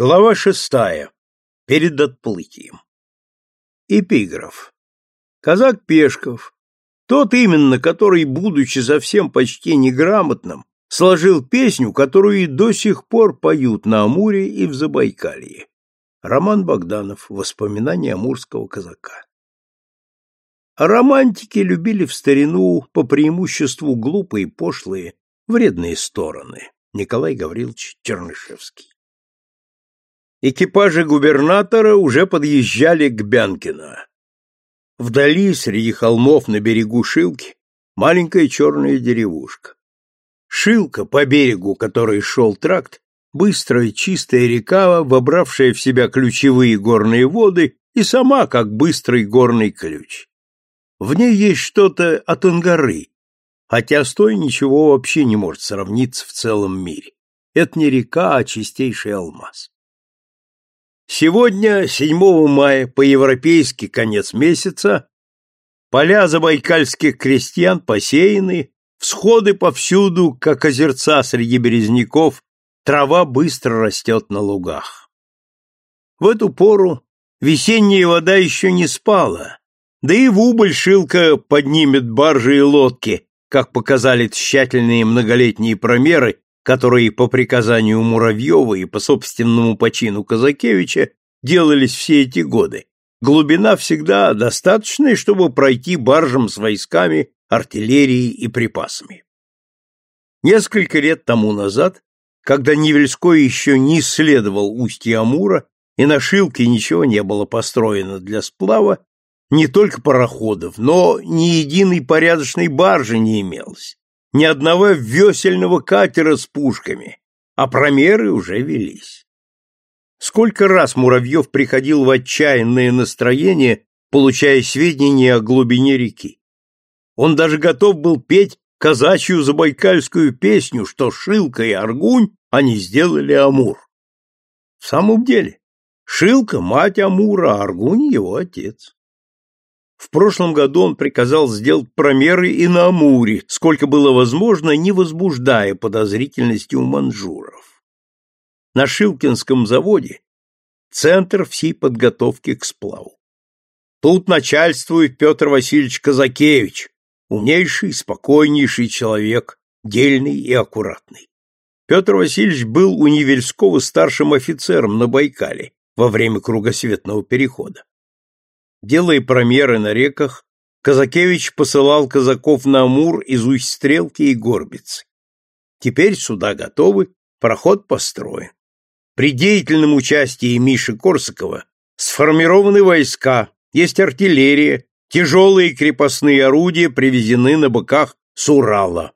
Глава шестая. Перед отплытием. Эпиграф. Казак Пешков, тот именно, который, будучи совсем почти неграмотным, сложил песню, которую и до сих пор поют на Амуре и в Забайкалье. Роман Богданов. Воспоминания амурского казака. А романтики любили в старину по преимуществу глупые, пошлые, вредные стороны. Николай Гаврилович Чернышевский. Экипажи губернатора уже подъезжали к Бянкино. Вдали, среди холмов на берегу Шилки, маленькая черная деревушка. Шилка, по берегу которой шел тракт, быстрая чистая река, вобравшая в себя ключевые горные воды и сама как быстрый горный ключ. В ней есть что-то от Ангары, хотя с той ничего вообще не может сравниться в целом мире. Это не река, а чистейший алмаз. Сегодня, 7 мая, по-европейски конец месяца, поля забайкальских крестьян посеяны, всходы повсюду, как озерца среди березняков, трава быстро растет на лугах. В эту пору весенняя вода еще не спала, да и в убыль Шилка поднимет баржи и лодки, как показали тщательные многолетние промеры, которые по приказанию Муравьева и по собственному почину Казакевича делались все эти годы. Глубина всегда достаточная, чтобы пройти баржам с войсками, артиллерией и припасами. Несколько лет тому назад, когда Невельской еще не исследовал устье Амура и на Шилке ничего не было построено для сплава, не только пароходов, но ни единой порядочной баржи не имелось, ни одного весельного катера с пушками, а промеры уже велись. Сколько раз Муравьев приходил в отчаянное настроение, получая сведения о глубине реки. Он даже готов был петь казачью забайкальскую песню, что Шилка и Аргунь они сделали Амур. В самом деле, Шилка — мать Амура, а Аргунь — его отец. В прошлом году он приказал сделать промеры и на Амуре, сколько было возможно, не возбуждая подозрительности у манжуров. На Шилкинском заводе центр всей подготовки к сплаву. Тут начальствует Петр Васильевич Казакевич, умнейший, спокойнейший человек, дельный и аккуратный. Петр Васильевич был у Невельского старшим офицером на Байкале во время кругосветного перехода. Делая промеры на реках, Казакевич посылал казаков на Амур из Усть-Стрелки и Горбицы. Теперь суда готовы, проход построен. При деятельном участии Миши Корсакова сформированы войска, есть артиллерия, тяжелые крепостные орудия привезены на быках с Урала.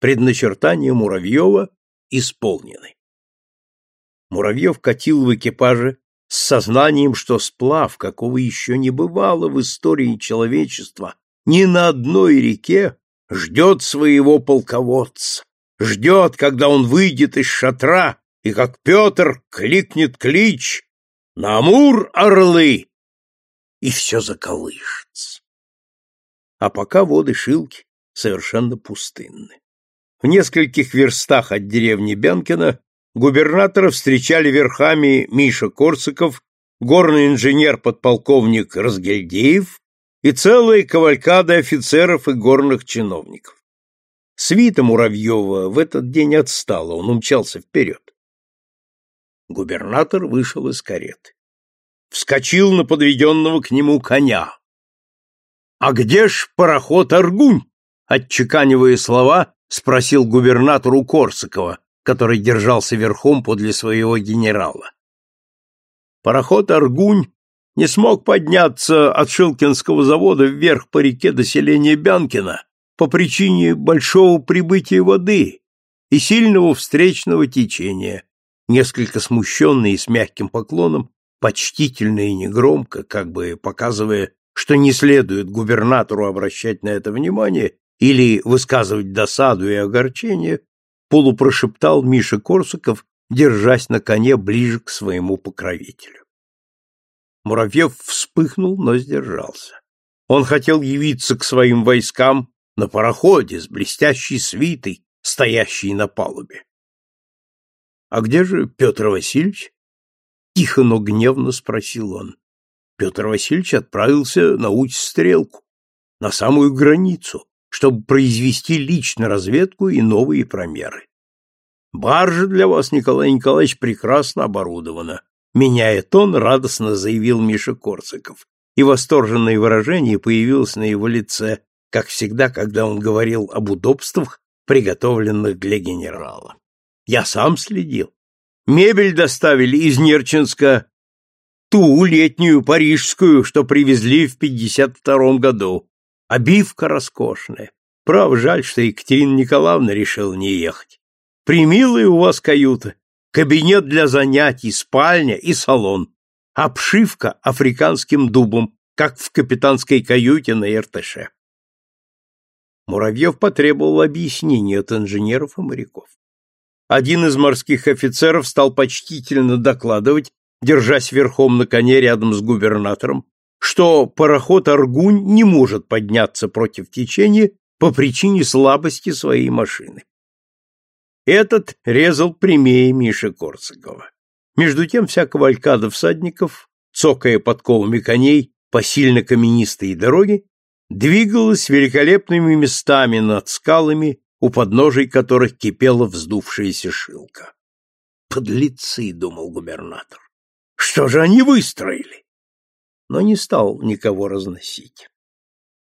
Предначертания Муравьева исполнены. Муравьев катил в экипаже с сознанием, что сплав, какого еще не бывало в истории человечества, ни на одной реке ждет своего полководца, ждет, когда он выйдет из шатра и, как Петр, кликнет клич «На Амур, орлы!» и все заколышется. А пока воды Шилки совершенно пустынны. В нескольких верстах от деревни Бянкина губернатора встречали верхами Миша Корсаков, горный инженер-подполковник Разгильдеев и целая кавалькада офицеров и горных чиновников. Свита Муравьева в этот день отстала, он умчался вперед. Губернатор вышел из кареты. Вскочил на подведенного к нему коня. «А где ж пароход Аргунь?» Отчеканивая слова, спросил губернатор у Корсакова, который держался верхом подле своего генерала. Пароход «Аргунь» не смог подняться от Шилкинского завода вверх по реке до селения Бянкина по причине большого прибытия воды и сильного встречного течения, несколько смущенный и с мягким поклоном, почтительно и негромко, как бы показывая, что не следует губернатору обращать на это внимание или высказывать досаду и огорчение, полупрошептал Миша Корсаков, держась на коне ближе к своему покровителю. Муравьев вспыхнул, но сдержался. Он хотел явиться к своим войскам на пароходе с блестящей свитой, стоящей на палубе. — А где же Петр Васильевич? Тихо, но гневно спросил он. Петр Васильевич отправился на Усть-Стрелку, на самую границу, чтобы произвести лично разведку и новые промеры. Баржа для вас, Николай Николаевич, прекрасно оборудована. Меняя тон, радостно заявил Миша Корсаков, и восторженное выражение появилось на его лице, как всегда, когда он говорил об удобствах, приготовленных для генерала. Я сам следил. Мебель доставили из Нерчинска, ту летнюю парижскую, что привезли в 52 году. Обивка роскошная. Прав, жаль, что Екатерина Николаевна решила не ехать. Примилая у вас каюта, кабинет для занятий, спальня и салон. Обшивка африканским дубом, как в капитанской каюте на Иртыше. Муравьев потребовал объяснений от инженеров и моряков. Один из морских офицеров стал почтительно докладывать, держась верхом на коне рядом с губернатором, что пароход «Аргунь» не может подняться против течения по причине слабости своей машины. Этот резал прямее Миши Корсакова. Между тем вся кавалькада всадников, цокая подковами коней по сильно каменистой дороге, двигалась великолепными местами над скалами, у подножий которых кипела вздувшаяся шилка. «Подлецы!» — думал губернатор. «Что же они выстроили?» Но не стал никого разносить.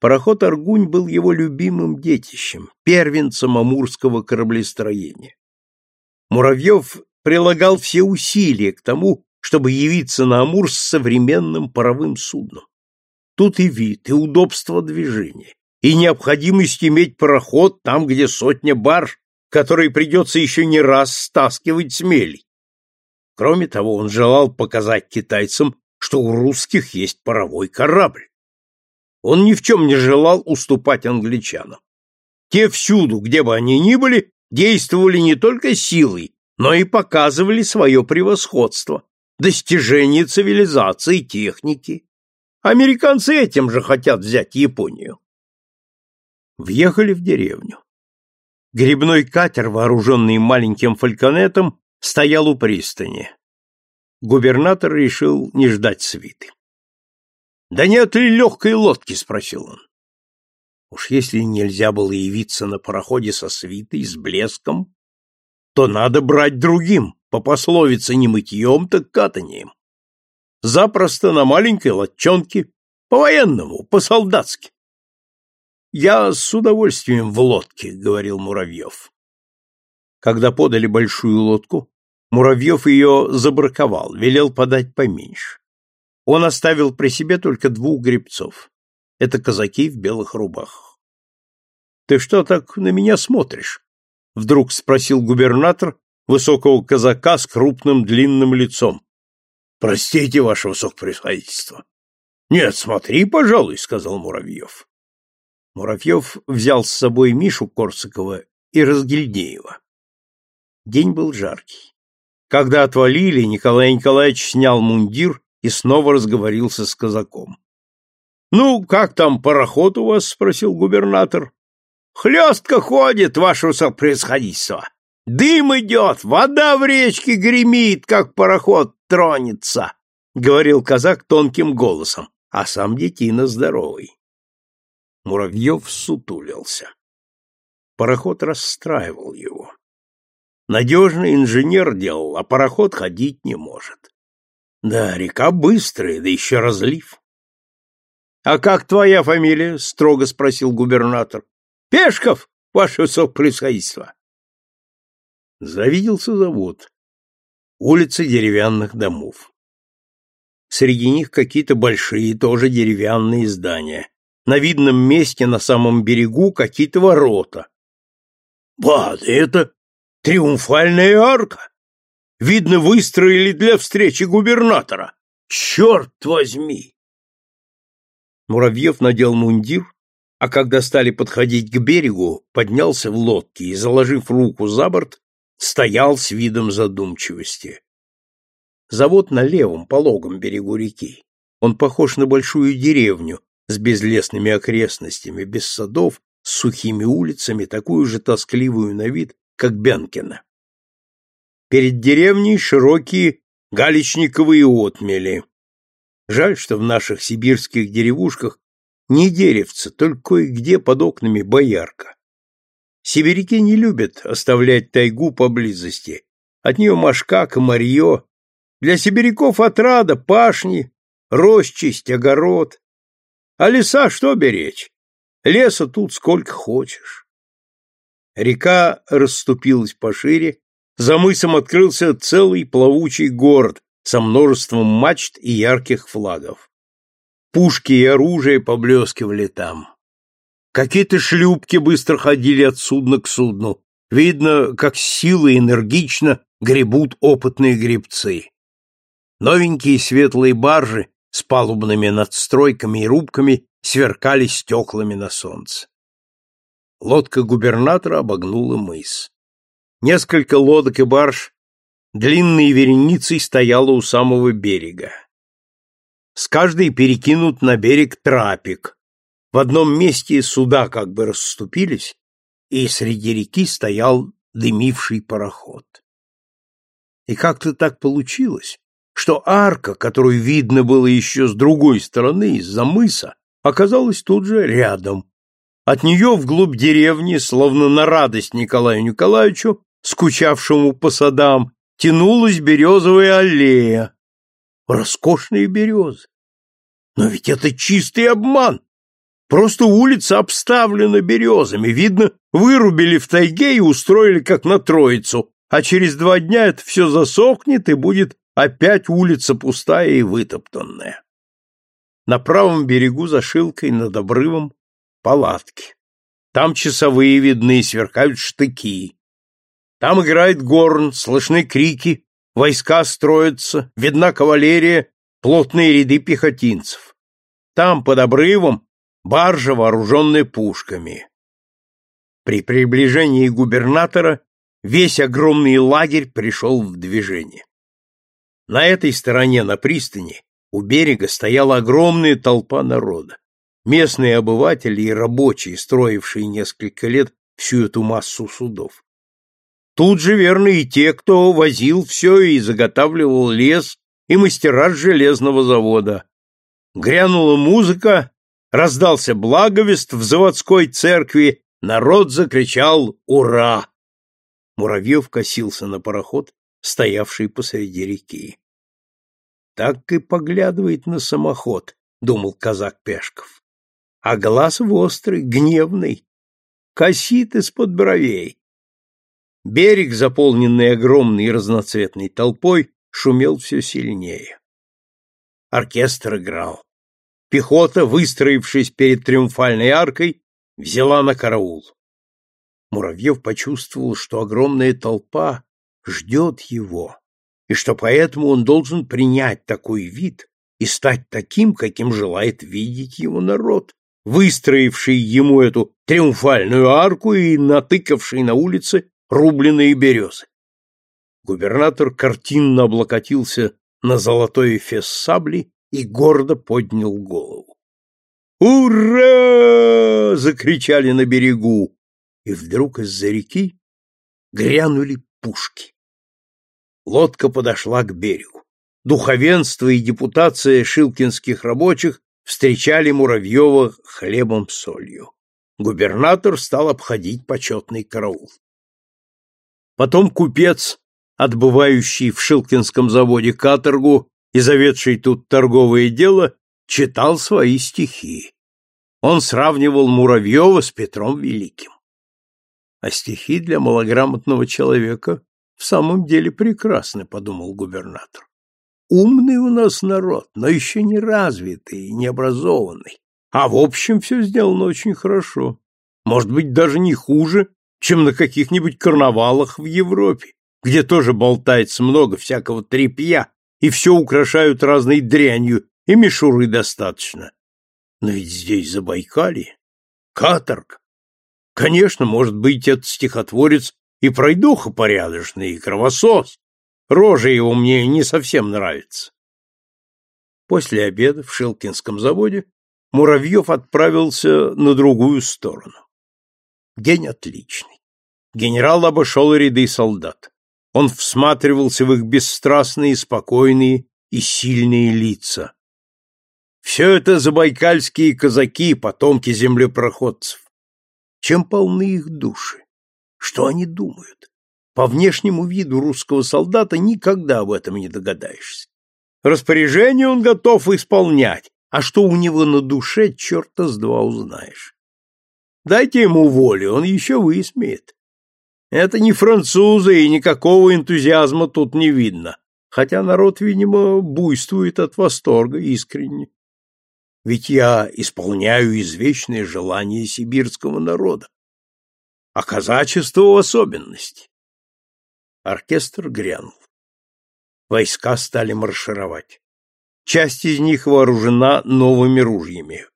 Пароход «Аргунь» был его любимым детищем, первенцем амурского кораблестроения. Муравьев прилагал все усилия к тому, чтобы явиться на Амур с современным паровым судном. Тут и вид, и удобство движения, и необходимость иметь пароход там, где сотня барж, которые придется еще не раз стаскивать с мелей. Кроме того, он желал показать китайцам, что у русских есть паровой корабль. Он ни в чем не желал уступать англичанам. Те всюду, где бы они ни были, действовали не только силой, но и показывали свое превосходство, достижение цивилизации техники. Американцы этим же хотят взять Японию. Въехали в деревню. Грибной катер, вооруженный маленьким фальконетом, стоял у пристани. Губернатор решил не ждать свиты. «Да нет ли легкой лодки?» — спросил он. Уж если нельзя было явиться на пароходе со свитой, с блеском, то надо брать другим, по пословице не мытьем, так катанием. Запросто на маленькой лодчонке, по-военному, по-солдатски. «Я с удовольствием в лодке», — говорил Муравьев. Когда подали большую лодку, Муравьев ее забраковал, велел подать поменьше. Он оставил при себе только двух гребцов. Это казаки в белых рубахах. — Ты что так на меня смотришь? — вдруг спросил губернатор высокого казака с крупным длинным лицом. — Простите, ваше высокопревосходительство. — Нет, смотри, пожалуй, — сказал Муравьев. Муравьев взял с собой Мишу Корсакова и Разгильдеева. День был жаркий. Когда отвалили, Николай Николаевич снял мундир и снова разговорился с казаком. — Ну, как там пароход у вас? — спросил губернатор. — Хлестка ходит, ваше высокопревосходительство. Дым идет, вода в речке гремит, как пароход тронется, — говорил казак тонким голосом, а сам детина здоровый. Муравьев сутулился. Пароход расстраивал его. Надежный инженер делал, а пароход ходить не может. Да, река быстрая, да еще разлив. — А как твоя фамилия? — строго спросил губернатор. — Пешков, ваше высокопревосходительство. Завиделся завод. Улицы деревянных домов. Среди них какие-то большие, тоже деревянные здания. На видном месте на самом берегу какие-то ворота. — Ба, это триумфальная арка! Видно, выстроили для встречи губернатора. Черт возьми! Муравьев надел мундир, а когда стали подходить к берегу, поднялся в лодке и, заложив руку за борт, стоял с видом задумчивости. Завод на левом, пологом берегу реки. Он похож на большую деревню с безлесными окрестностями, без садов, с сухими улицами, такую же тоскливую на вид, как Бянкина. Перед деревней широкие галечниковые отмели. Жаль, что в наших сибирских деревушках не деревца, только кое-где под окнами боярка. Сибиряки не любят оставлять тайгу поблизости. От нее мошка, комарье. Для сибиряков отрада, пашни, росчесть, огород. А леса что беречь? Леса тут сколько хочешь. Река расступилась пошире, за мысом открылся целый плавучий город со множеством мачт и ярких флагов. Пушки и оружие поблескивали там. Какие-то шлюпки быстро ходили от судна к судну. Видно, как силы энергично гребут опытные гребцы. Новенькие светлые баржи с палубными надстройками и рубками сверкали стеклами на солнце. Лодка губернатора обогнула мыс. Несколько лодок и барж длинной вереницей стояло у самого берега. С каждой перекинут на берег трапик, в одном месте суда как бы расступились, и среди реки стоял дымивший пароход. И как-то так получилось, что арка, которую видно было еще с другой стороны, из-за мыса, оказалась тут же рядом. От нее вглубь деревни, словно на радость Николаю Николаевичу, скучавшему по садам, тянулась березовая аллея. Роскошные березы. Но ведь это чистый обман. Просто улица обставлена березами. Видно, вырубили в тайге и устроили как на Троицу, а через два дня это все засохнет и будет опять улица пустая и вытоптанная. На правом берегу за шилкой над обрывом палатки. Там часовые видны сверкают штыки. Там играет горн, слышны крики, войска строятся, видна кавалерия, плотные ряды пехотинцев. Там, под обрывом, баржа, вооруженная пушками. При приближении губернатора весь огромный лагерь пришел в движение. На этой стороне, на пристани, у берега стояла огромная толпа народа. Местные обыватели и рабочие, строившие несколько лет всю эту массу судов. Тут же, верно, и те, кто возил все и заготавливал лес, и мастера железного завода. Грянула музыка, Раздался благовест в заводской церкви, народ закричал «Ура!». Муравьев косился на пароход, стоявший посреди реки. Так и поглядывает на самоход, думал казак Пешков. А глаз острый, гневный, косит из-под бровей. Берег, заполненный огромной разноцветной толпой, шумел все сильнее. Оркестр играл. Пехота, выстроившись перед триумфальной аркой, взяла на караул. Муравьев почувствовал, что огромная толпа ждет его, и что поэтому он должен принять такой вид и стать таким, каким желает видеть его народ, выстроивший ему эту триумфальную арку и натыкавший на улице рубленые березы. Губернатор картинно облокотился на золотой эфес сабли и гордо поднял голову. «Ура!» — закричали на берегу, и вдруг из-за реки грянули пушки. Лодка подошла к берегу. Духовенство и депутация шилкинских рабочих встречали Муравьева хлебом-солью. Губернатор стал обходить почетный караул. Потом купец, отбывающий в Шилкинском заводе каторгу, и заведший тут торговое дело, читал свои стихи. Он сравнивал Муравьева с Петром Великим. А стихи для малограмотного человека в самом деле прекрасны, подумал губернатор. Умный у нас народ, но еще не развитый и необразованный. А в общем все сделано очень хорошо. Может быть, даже не хуже, чем на каких-нибудь карнавалах в Европе, где тоже болтается много всякого трепья и все украшают разной дрянью, и мишуры достаточно. Но ведь здесь Забайкалье, каторг. Конечно, может быть, этот стихотворец и пройдуха порядочный, и кровосос. Рожа его мне не совсем нравится. После обеда в Шилкинском заводе Муравьев отправился на другую сторону. День отличный. Генерал обошел ряды солдат. Он всматривался в их бесстрастные, спокойные и сильные лица. Все это забайкальские казаки, потомки землепроходцев. Чем полны их души? Что они думают? По внешнему виду русского солдата никогда об этом не догадаешься. Распоряжение он готов исполнять, а что у него на душе, черта с два узнаешь. Дайте ему волю, он еще высмеет. Это не французы, и никакого энтузиазма тут не видно, хотя народ, видимо, буйствует от восторга искренне. Ведь я исполняю извечные желания сибирского народа, а казачество в особенности. Оркестр грянул. Войска стали маршировать. Часть из них вооружена новыми ружьями.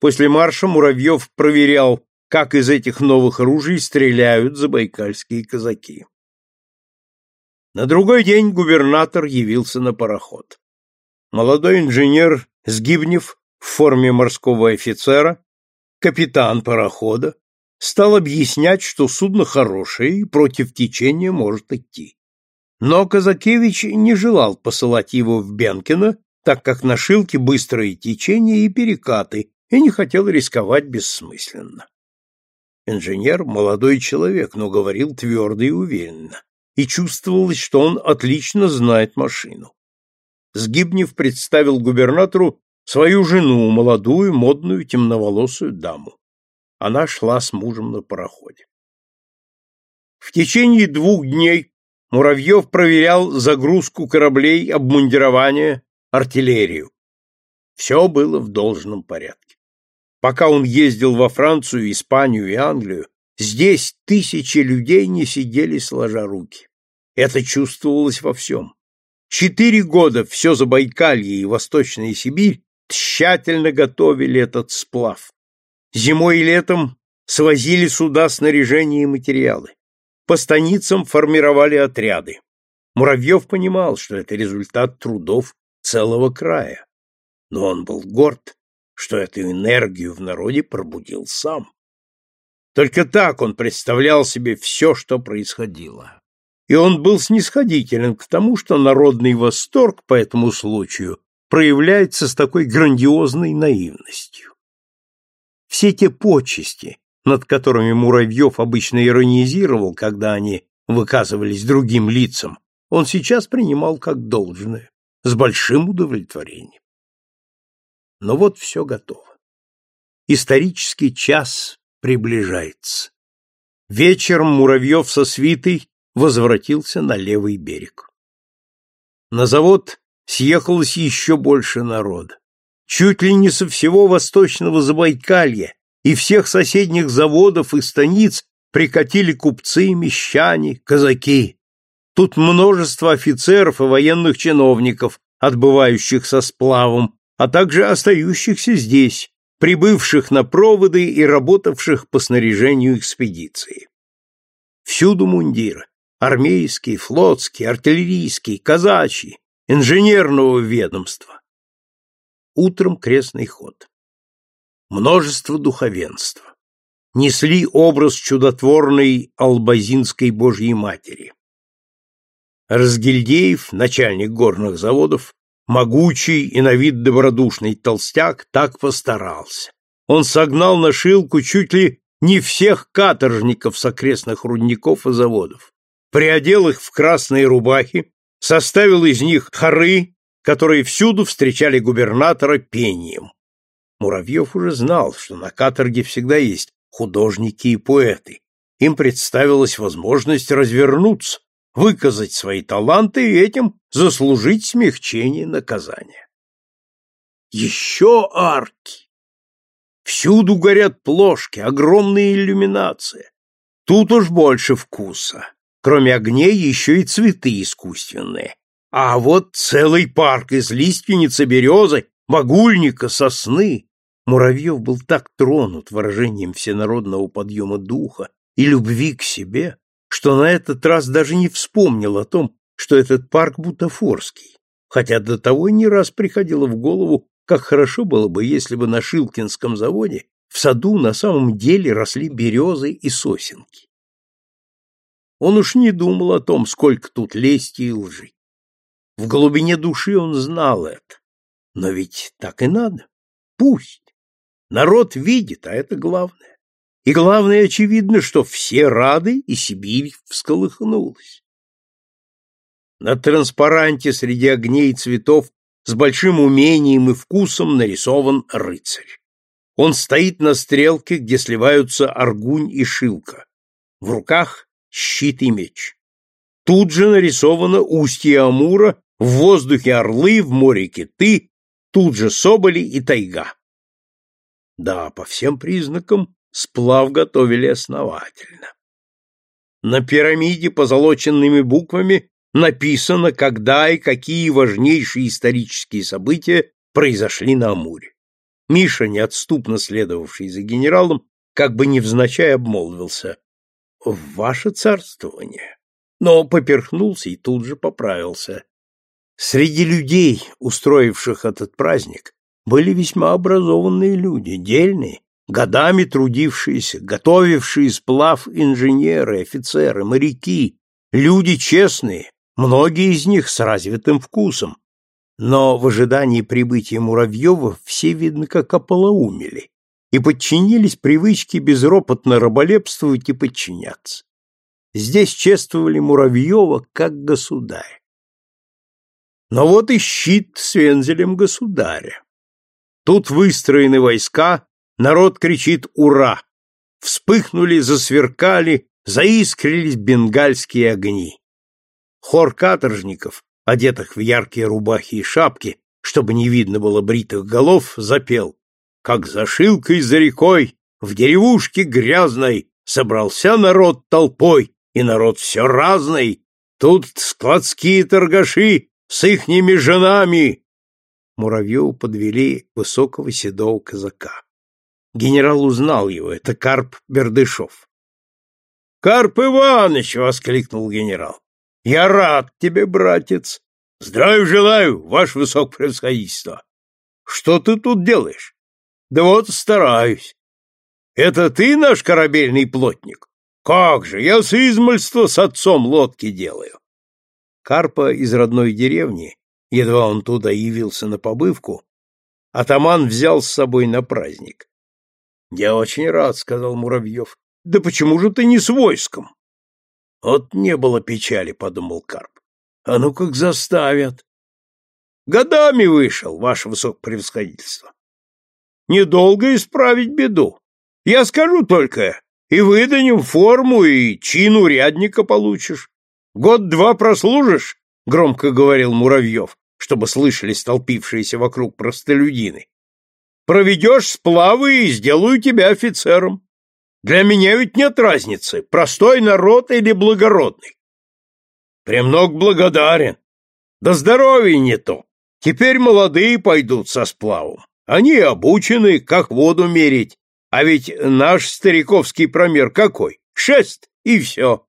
После марша Муравьев проверял, как из этих новых ружей стреляют забайкальские казаки. На другой день губернатор явился на пароход. Молодой инженер Сгибнев в форме морского офицера, капитан парохода, стал объяснять, что судно хорошее и против течения может идти. Но Казакевич не желал посылать его в Бенкино, так как на Шилке быстрое течение и перекаты, и не хотел рисковать бессмысленно. Инженер — молодой человек, но говорил твердо и уверенно, и чувствовалось, что он отлично знает машину. Сгибнев представил губернатору свою жену, молодую, модную, темноволосую даму. Она шла с мужем на пароходе. В течение двух дней Муравьев проверял загрузку кораблей, обмундирование, артиллерию. Все было в должном порядке. Пока он ездил во Францию, Испанию и Англию, здесь тысячи людей не сидели сложа руки. Это чувствовалось во всем. Четыре года все Забайкалье и Восточная Сибирь тщательно готовили этот сплав. Зимой и летом свозили сюда снаряжение и материалы. По станицам формировали отряды. Муравьев понимал, что это результат трудов целого края. Но он был горд, что эту энергию в народе пробудил сам. Только так он представлял себе все, что происходило. И он был снисходителен к тому, что народный восторг по этому случаю проявляется с такой грандиозной наивностью. Все те почести, над которыми Муравьев обычно иронизировал, когда они выказывались другим лицам, он сейчас принимал как должное, с большим удовлетворением. Но вот все готово. Исторический час приближается. Вечером Муравьев со свитой возвратился на левый берег. На завод съехалось еще больше народа чуть ли не со всего восточного Забайкалья и всех соседних заводов и станиц прикатили купцы, мещане, казаки. Тут множество офицеров и военных чиновников, отбывающих со сплавом, а также остающихся здесь, прибывших на проводы и работавших по снаряжению экспедиции. Всюду мундиры – армейские, флотские, артиллерийские, казачьи, инженерного ведомства утром крестный ход. Множество духовенства. Несли образ чудотворной албазинской Божьей Матери. Разгильдеев, начальник горных заводов, могучий и на вид добродушный толстяк, так постарался. Он согнал на шилку чуть ли не всех каторжников с окрестных рудников и заводов, приодел их в красные рубахи, составил из них хоры которые всюду встречали губернатора пением. Муравьев уже знал, что на каторге всегда есть художники и поэты. Им представилась возможность развернуться, выказать свои таланты и этим заслужить смягчение наказания. Еще арки! Всюду горят плошки, огромные иллюминации. Тут уж больше вкуса. Кроме огней еще и цветы искусственные. А вот целый парк из лиственницы, березы, багульника, сосны. Муравьев был так тронут выражением всенародного подъема духа и любви к себе, что на этот раз даже не вспомнил о том, что этот парк бутафорский, хотя до того не раз приходило в голову, как хорошо было бы, если бы на Шилкинском заводе в саду на самом деле росли березы и сосенки. Он уж не думал о том, сколько тут лести и лжи. В глубине души он знал это. Но ведь так и надо. Пусть. Народ видит, а это главное. И главное, очевидно, что все рады, и Сибирь всколыхнулась. На транспаранте среди огней и цветов с большим умением и вкусом нарисован рыцарь. Он стоит на стрелке, где сливаются аргунь и шилка. В руках щит и меч. Тут же нарисовано устье Амура, в воздухе орлы, в море киты, тут же соболи и тайга. Да, по всем признакам сплав готовили основательно. На пирамиде позолоченными буквами написано, когда и какие важнейшие исторические события произошли на Амуре. Миша, неотступно следовавший за генералом, как бы невзначай обмолвился. «В ваше царствование». Но поперхнулся и тут же поправился. Среди людей, устроивших этот праздник, были весьма образованные люди, дельные, годами трудившиеся, готовившие сплав инженеры, офицеры, моряки, люди честные, многие из них с развитым вкусом. Но в ожидании прибытия Муравьева все, видно, как ополоумели и подчинились привычке безропотно раболепствовать и подчиняться. Здесь чествовали Муравьева как государя. Но вот и щит с вензелем государя. Тут выстроены войска, народ кричит «Ура!». Вспыхнули, засверкали, заискрились бенгальские огни. Хор каторжников, одетых в яркие рубахи и шапки, чтобы не видно было бритых голов, запел «Как за шилкой за рекой, в деревушке грязной, собрался народ толпой, и народ все разный, тут складские торгаши с ихними женами!» Муравьеву подвели высокого седого казака. Генерал узнал его, это Карп Бердышов. «Карп Иванович!» — воскликнул генерал. Я рад тебе, братец. Здравия желаю, ваше высокопревосходительство. Что ты тут делаешь? Да вот стараюсь. Это ты наш корабельный плотник? Как же, я с измольства с отцом лодки делаю. Карпа из родной деревни, едва он туда явился на побывку, атаман взял с собой на праздник. — Я очень рад, — сказал Муравьев. — Да почему же ты не с войском? Вот не было печали, подумал Карп. А ну как заставят. Годами вышел, ваше высокопревосходительство. Недолго исправить беду. Я скажу только, и выданем форму, и чин урядника получишь. Год-два прослужишь, — громко говорил Муравьев, чтобы слышали столпившиеся вокруг простолюдины. Проведешь сплавы и сделаю тебя офицером. Для меня ведь нет разницы, простой народ или благородный. Премног благодарен. Да здоровье не то. Теперь молодые пойдут со сплавом. Они обучены, как воду мерить. А ведь наш стариковский промер какой? Шесть, и все.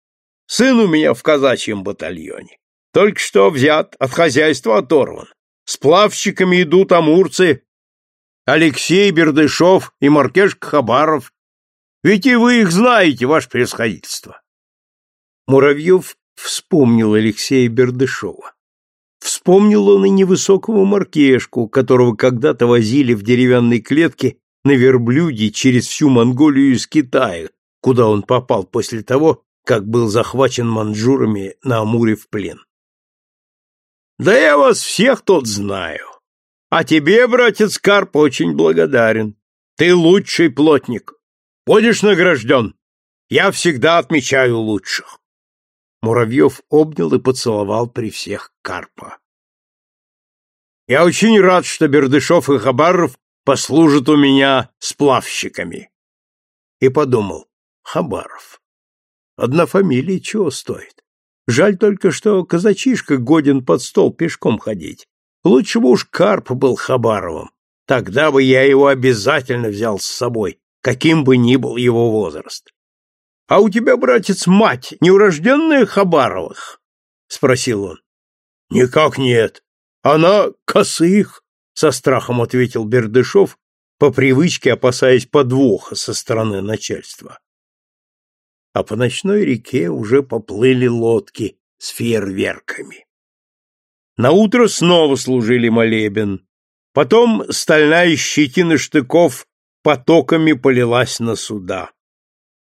Сын у меня в казачьем батальоне. Только что взят, от хозяйства оторван. С плавщиками идут амурцы. Алексей Бердышов и Маркеш Хабаров ведь и вы их знаете, ваше превосходительство. Муравьев вспомнил Алексея Бердышева. Вспомнил он и невысокого маркешку, которого когда-то возили в деревянной клетке на верблюде через всю Монголию из Китая, куда он попал после того, как был захвачен манжурами на Амуре в плен. Да я вас всех тут знаю. А тебе, братец Карп, очень благодарен. Ты лучший плотник. Будешь награжден. Я всегда отмечаю лучших. Муравьев обнял и поцеловал при всех Карпа. Я очень рад, что Бердышов и Хабаров послужат у меня сплавщиками. И подумал, Хабаров. Одна фамилия чего стоит? Жаль только, что казачишка годен под стол пешком ходить. Лучше бы уж Карп был Хабаровым. Тогда бы я его обязательно взял с собой каким бы ни был его возраст. — А у тебя, братец, мать неурожденная Хабаровых? — спросил он. — Никак нет. Она косых, — со страхом ответил Бердышев, по привычке опасаясь подвоха со стороны начальства. А по ночной реке уже поплыли лодки с фейерверками. На утро снова служили молебен. Потом стальная щетина штыков потоками полилась на суда.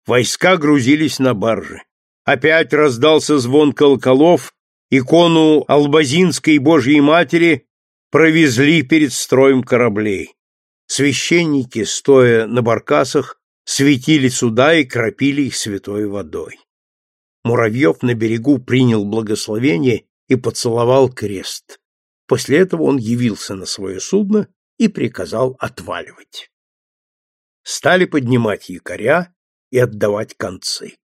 Войска грузились на баржи. Опять раздался звон колоколов, икону Албазинской Божьей Матери провезли перед строем кораблей. Священники, стоя на баркасах, светили суда и кропили их святой водой. Муравьев на берегу принял благословение и поцеловал крест. После этого он явился на свое судно и приказал отваливать. Стали поднимать якоря и отдавать концы.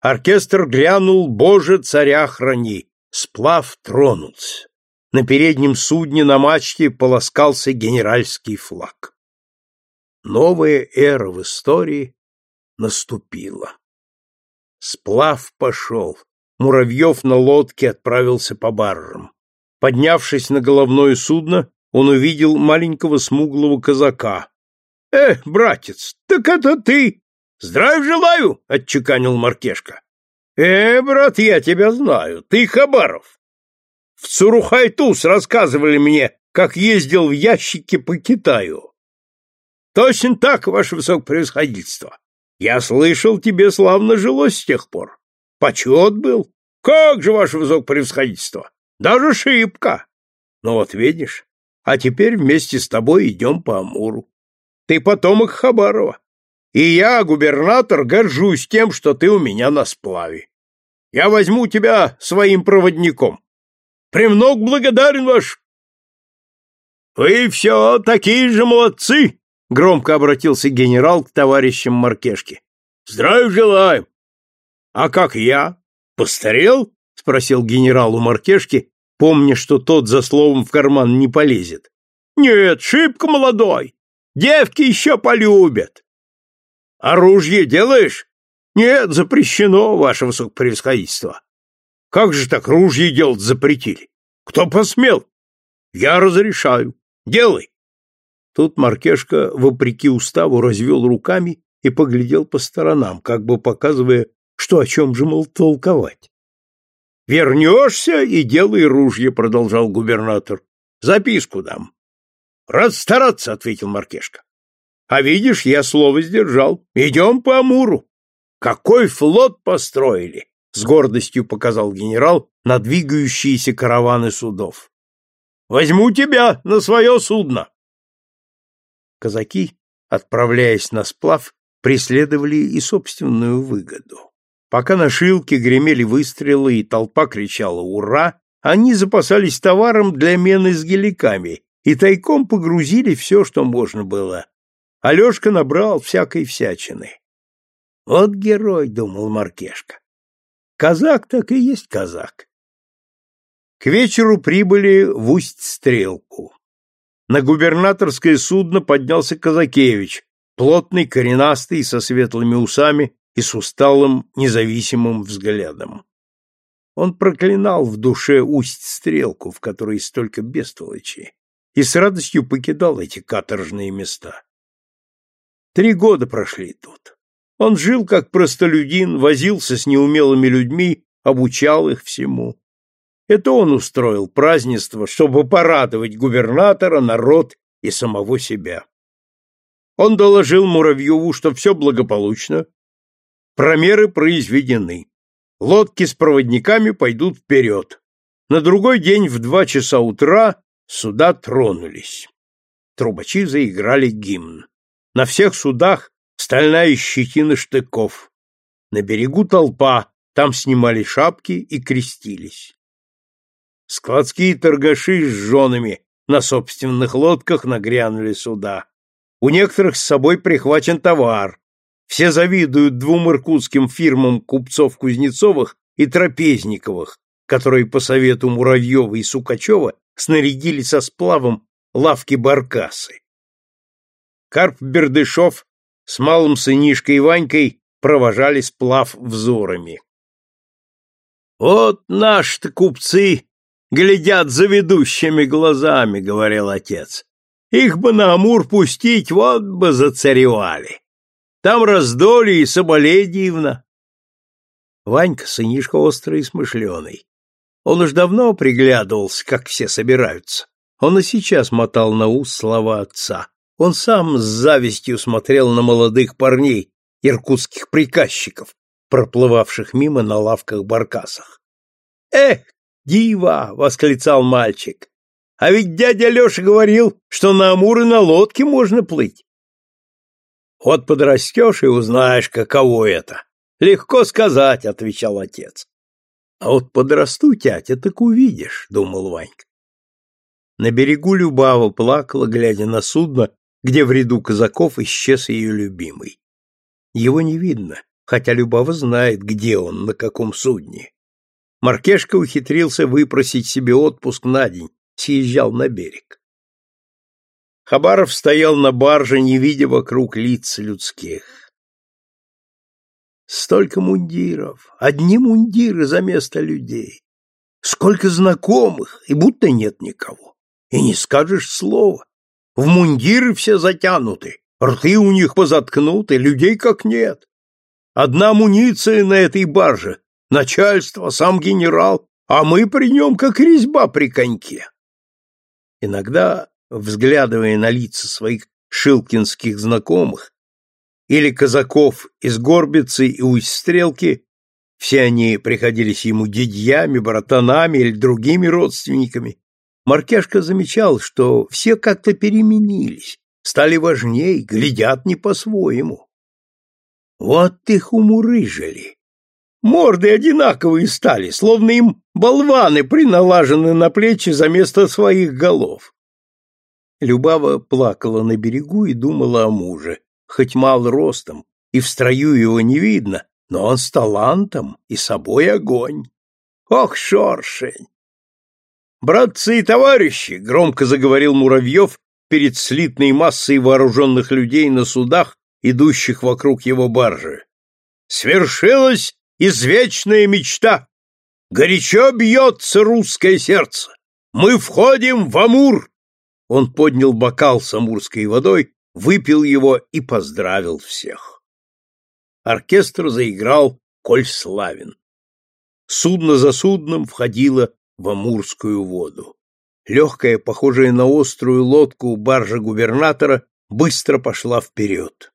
Оркестр грянул «Боже, царя храни!» Сплав тронулся. На переднем судне на мачте полоскался генеральский флаг. Новая эра в истории наступила. Сплав пошел. Муравьев на лодке отправился по баржам. Поднявшись на головное судно, он увидел маленького смуглого казака. — Э, братец, так это ты! Здравия желаю! — отчеканил Маркешка. — Э, брат, я тебя знаю, ты Хабаров. В Цурухайтус рассказывали мне, как ездил в ящике по Китаю. Точно так, ваше высокопревосходительство. Я слышал, тебе славно жилось с тех пор. Почет был. Как же, ваше высокопревосходительство? Даже шибко. Ну вот видишь, а теперь вместе с тобой идем по Амуру. Ты потомок Хабарова. И я, губернатор, горжусь тем, что ты у меня на сплаве. Я возьму тебя своим проводником. Премног благодарен ваш. Вы все такие же молодцы, громко обратился генерал к товарищам Маркешки. Здравия желаю. А как я? Постарел? спросил генерал у Маркешки, помня, что тот за словом в карман не полезет. Нет, шибко молодой. Девки еще полюбят. Оружие делаешь? Нет, запрещено, ваше высокопревосходительство. Как же так ружье делать запретили? Кто посмел? Я разрешаю. Делай. Тут Маркешка, вопреки уставу, развел руками и поглядел по сторонам, как бы показывая, что о чем же, мол, толковать. «Вернешься и делай ружье», — продолжал губернатор. «Записку дам». «Рад стараться», — ответил Маркешка. «А видишь, я слово сдержал. Идем по Амуру. Какой флот построили! с гордостью показал генерал на двигающиеся караваны судов. Возьму тебя на свое судно. Казаки, отправляясь на сплав, преследовали и собственную выгоду. Пока на шилке гремели выстрелы и толпа кричала «Ура!», они запасались товаром для мены с геликами и тайком погрузили все, что можно было. Алешка набрал всякой всячины. «Вот герой», — думал Маркешка. Казак так и есть казак. К вечеру прибыли в Усть-Стрелку. На губернаторское судно поднялся Казакевич, плотный, коренастый, со светлыми усами и с усталым, независимым взглядом. Он проклинал в душе Усть-Стрелку, в которой столько бестолочи, и с радостью покидал эти каторжные места. Три года прошли тут. Он жил как простолюдин, возился с неумелыми людьми, обучал их всему. Это он устроил празднество, чтобы порадовать губернатора, народ и самого себя. Он доложил Муравьеву, что все благополучно, промеры произведены, лодки с проводниками пойдут вперед. На другой день в два часа утра суда тронулись. Трубачи заиграли гимн. На всех судах стальная щетина штыков. На берегу толпа, там снимали шапки и крестились. Складские торгаши с женами на собственных лодках нагрянули сюда. У некоторых с собой прихвачен товар. Все завидуют двум иркутским фирмам купцов-кузнецовых и трапезниковых, которые по совету Муравьева и Сукачева снарядили со сплавом лавки-баркасы. Карп Бердышов с малым сынишкой Ванькой провожали сплав взорами. «Вот наши-то купцы глядят за ведущими глазами», — говорил отец. «Их бы на Амур пустить, вот бы зацаревали. Там раздолье и Соболедьевна. Ванька сынишка острый и смышленый. Он уж давно приглядывался, как все собираются. Он и сейчас мотал на ус слова отца. Он сам с завистью смотрел на молодых парней, иркутских приказчиков, проплывавших мимо на лавках-баркасах. «Эх, дива!» — восклицал мальчик. «А ведь дядя Леша говорил, что на Амур и на лодке можно плыть». «Вот подрастешь и узнаешь, каково это», Легко сказать, отвечал отец. А вот подрасту, тятя, так увидишь, думал Ванька. На берегу Любава плакала, глядя на судно, где в ряду казаков исчез ее любимый. Его не видно, хотя Любава знает, где он, на каком судне. Маркешка ухитрился выпросить себе отпуск на день, съезжал на берег. Хабаров стоял на барже, не видя вокруг лиц людских. Столько мундиров, одни мундиры за место людей. Сколько знакомых, и будто нет никого. И не скажешь слова. В мундиры все затянуты, рты у них позаткнуты, людей как нет. Одна муниция на этой барже, начальство, сам генерал, а мы при нем как резьба при коньке. Иногда, взглядывая на лица своих шилкинских знакомых, или казаков из Горбицы и Усть-Стрелки, все они приходились ему дядьями, братанами или другими родственниками, Маркешка замечал, что все как-то переменились, стали важней, глядят не по-своему. Вот их умурыжили. Морды одинаковые стали, словно им болваны приналажены на плечи за место своих голов. Любава плакала на берегу и думала о муже, хоть мал ростом, и в строю его не видно, но он с талантом и собой огонь. Ох, шоршень! «Братцы и товарищи!» — громко заговорил Муравьев перед слитной массой вооруженных людей на судах, идущих вокруг его баржи. «Свершилась извечная мечта! Горячо бьется русское сердце! Мы входим в Амур!» Он поднял бокал с амурской водой выпил его и поздравил всех. Оркестр заиграл «Коль славен». Судно за судном входило в Амурскую воду. Легкая, похожая на острую лодку баржа губернатора, быстро пошла вперед.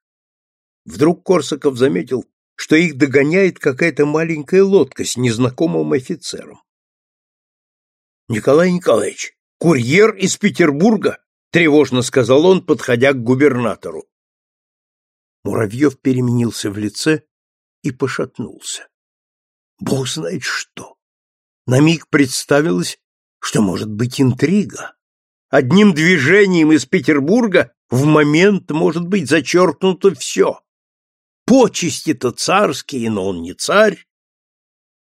Вдруг Корсаков заметил, что их догоняет какая-то маленькая лодка с незнакомым офицером. «Николай Николаевич, курьер из Петербурга!» тревожно сказал он, подходя к губернатору. Муравьев переменился в лице и пошатнулся. Бог знает что. На миг представилось, что может быть интрига. Одним движением из Петербурга в момент может быть зачеркнуто все. Почести-то царские, но он не царь.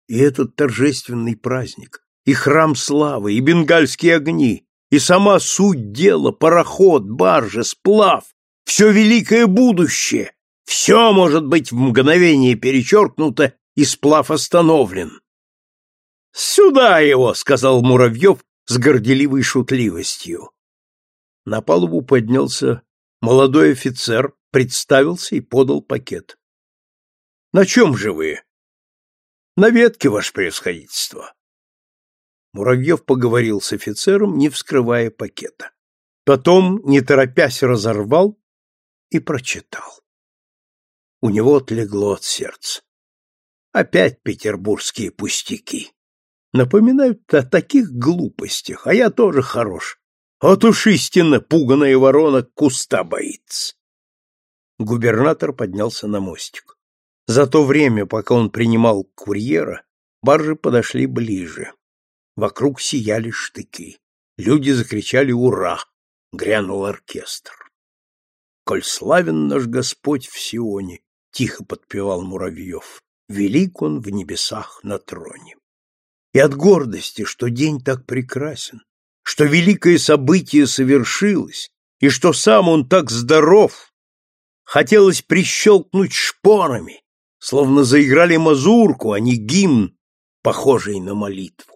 И этот торжественный праздник, и храм славы, и бенгальские огни, и сама суть дела, пароход, баржа, сплав, все великое будущее, все может быть в мгновение перечеркнуто и сплав остановлен. «Сюда его!» — сказал Муравьев с горделивой шутливостью. На палубу поднялся молодой офицер, представился и подал пакет. — На чем же вы? — На ветке, ваше превосходительство. Муравьев поговорил с офицером, не вскрывая пакета. Потом, не торопясь, разорвал и прочитал. У него отлегло от сердца. Опять петербургские пустяки. Напоминают о таких глупостях, а я тоже хорош. Вот уж истинно пуганая ворона куста боится. Губернатор поднялся на мостик. За то время, пока он принимал курьера, баржи подошли ближе. Вокруг сияли штыки. Люди закричали «Ура!» — грянул оркестр. «Коль славен наш Господь в Сионе!» — тихо подпевал Муравьев. «Велик он в небесах на троне!» И от гордости, что день так прекрасен, что великое событие совершилось, и что сам он так здоров, хотелось прищелкнуть шпорами, словно заиграли мазурку, а не гимн, похожий на молитву.